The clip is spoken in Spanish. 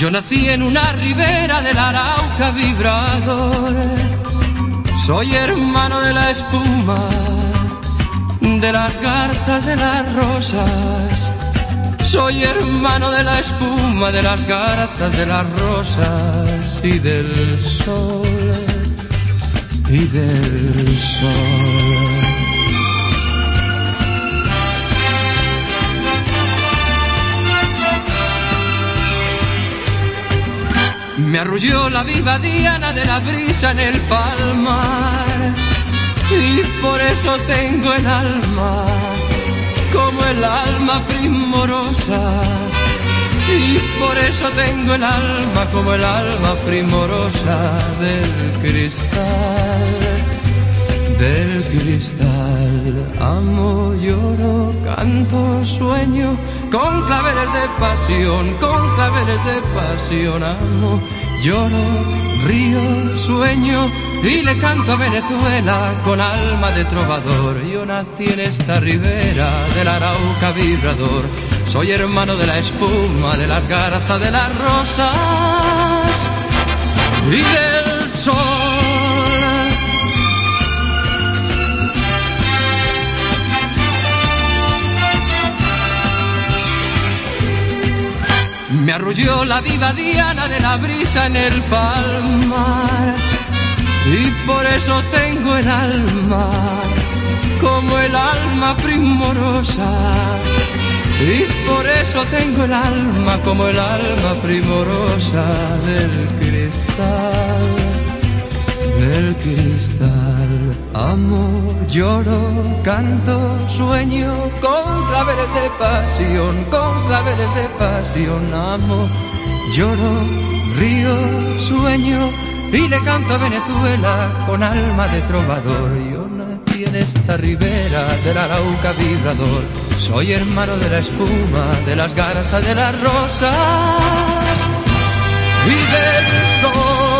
Yo nací en una ribera del Arauca vibrador. Soy hermano de la espuma, de las garzas, de las rosas. Soy hermano de la espuma, de las garzas, de las rosas y del sol, y del sol. Me arrulló la viva diana de la brisa en el palmar y por eso tengo el alma como el alma primorosa y por eso tengo el alma como el alma primorosa del cristal, del cristal. Amo, lloro, canto, sueño con claveles de pasión, con claveles de pasión. Amo, lloro, río, sueño y le canto a Venezuela con alma de trovador. Yo nací en esta ribera del Arauca vibrador. Soy hermano de la espuma, de las garzas, de las rosas y del Me arrulló la viva diana de la brisa en el palmar. Y por eso tengo el alma como el alma primorosa. Y por eso tengo el alma como el alma primorosa del cristal del cristal amo lloro canto sueño con claveles de pasión con claveles de pasión amo lloro río sueño y le canto a Venezuela con alma de trovador. Yo nací en esta ribera del Arauca vibrador. Soy hermano de la espuma, de las garzas, de las rosas y del sol.